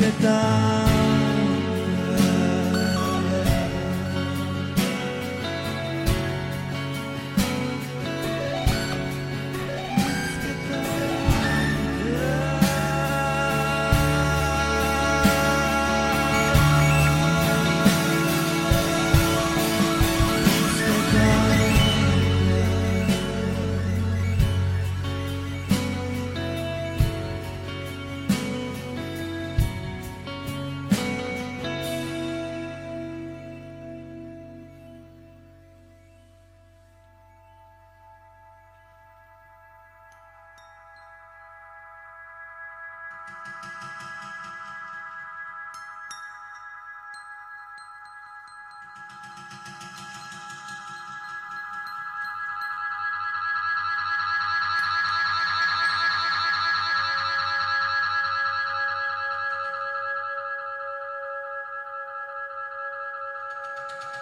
respetar. you